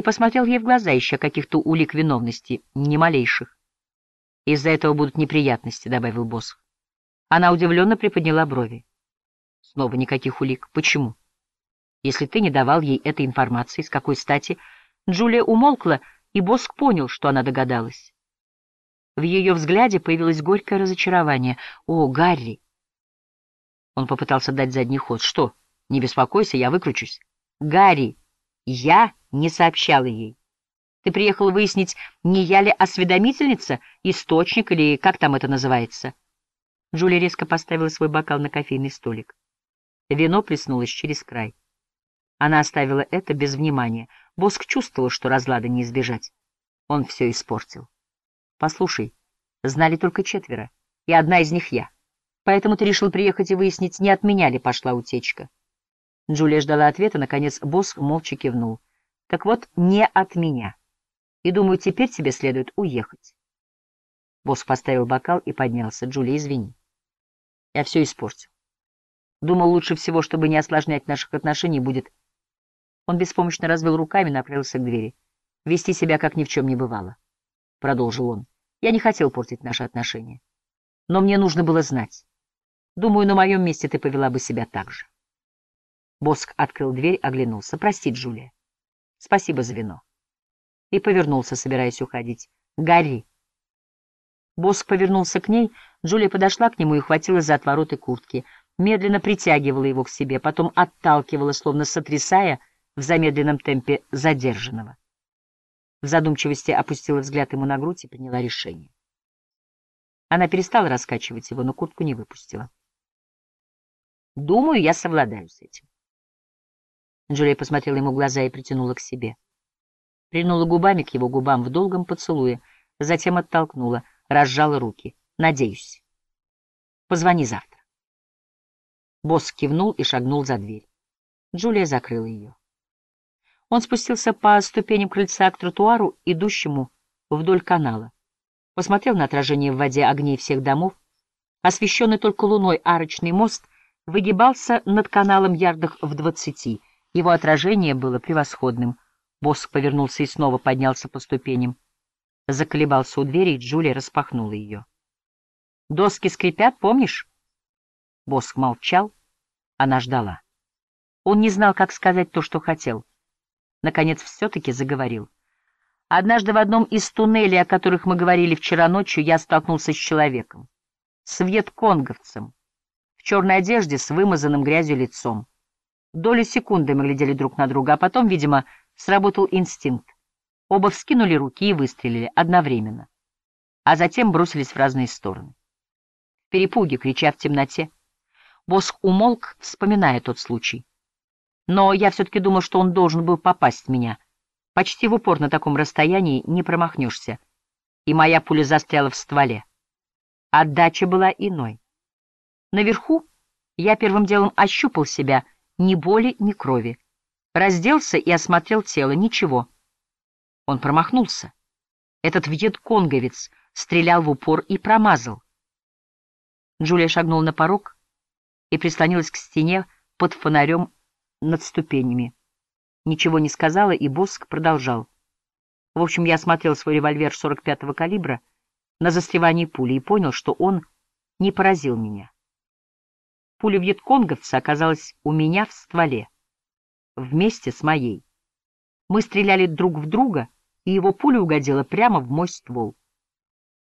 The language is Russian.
и посмотрел ей в глаза, ища каких-то улик виновности, ни малейших. «Из-за этого будут неприятности», — добавил босс. Она удивленно приподняла брови. Снова никаких улик. Почему? Если ты не давал ей этой информации, с какой стати? Джулия умолкла, и Боск понял, что она догадалась. В ее взгляде появилось горькое разочарование. «О, Гарри!» Он попытался дать задний ход. «Что? Не беспокойся, я выкручусь». «Гарри, я не сообщала ей. Ты приехал выяснить, не я ли осведомительница, источник или как там это называется?» Джулия резко поставила свой бокал на кофейный столик. Вино плеснулось через край. Она оставила это без внимания. Боск чувствовал, что разлада не избежать. Он все испортил. «Послушай, знали только четверо, и одна из них я. Поэтому ты решил приехать и выяснить, не от меня ли пошла утечка». Джулия ждала ответа, наконец Боск молча кивнул. «Так вот, не от меня. И думаю, теперь тебе следует уехать». Боск поставил бокал и поднялся. «Джулия, извини. Я все испортил. Думал, лучше всего, чтобы не осложнять наших отношений, будет он беспомощно развел руками и направился к двери. «Вести себя, как ни в чем не бывало», — продолжил он. «Я не хотел портить наши отношения. Но мне нужно было знать. Думаю, на моем месте ты повела бы себя так же». Боск открыл дверь, оглянулся. «Прости, Джулия. Спасибо за вино». И повернулся, собираясь уходить. «Гарри!» Боск повернулся к ней, Джулия подошла к нему и хватила за отвороты куртки, медленно притягивала его к себе, потом отталкивала, словно сотрясая, в замедленном темпе задержанного. В задумчивости опустила взгляд ему на грудь и приняла решение. Она перестала раскачивать его, но куртку не выпустила. «Думаю, я совладаю с этим». Джулия посмотрела ему в глаза и притянула к себе. Принула губами к его губам в долгом поцелуе, затем оттолкнула, разжала руки. «Надеюсь. Позвони завтра». Босс кивнул и шагнул за дверь. Джулия закрыла ее. Он спустился по ступеням крыльца к тротуару, идущему вдоль канала. Посмотрел на отражение в воде огней всех домов. Освещенный только луной арочный мост выгибался над каналом ярдах в двадцати. Его отражение было превосходным. Боск повернулся и снова поднялся по ступеням. Заколебался у двери, и Джулия распахнула ее. «Доски скрипят, помнишь?» Боск молчал, она ждала. Он не знал, как сказать то, что хотел наконец все-таки заговорил. Однажды в одном из туннелей, о которых мы говорили вчера ночью, я столкнулся с человеком, с вьетконговцем, в черной одежде с вымазанным грязью лицом. Долю секунды мы глядели друг на друга, а потом, видимо, сработал инстинкт. Оба вскинули руки и выстрелили одновременно, а затем бросились в разные стороны. В перепуге, крича в темноте, Боск умолк, вспоминая тот случай. Но я все-таки думал, что он должен был попасть в меня. Почти в упор на таком расстоянии не промахнешься. И моя пуля застряла в стволе. Отдача была иной. Наверху я первым делом ощупал себя, ни боли, ни крови. Разделся и осмотрел тело. Ничего. Он промахнулся. Этот вьетконговец стрелял в упор и промазал. Джулия шагнула на порог и прислонилась к стене под фонарем над ступенями. Ничего не сказала, и Боск продолжал. В общем, я осмотрел свой револьвер 45-го калибра на застревании пули и понял, что он не поразил меня. Пуля вьетконговца оказалась у меня в стволе, вместе с моей. Мы стреляли друг в друга, и его пуля угодила прямо в мой ствол.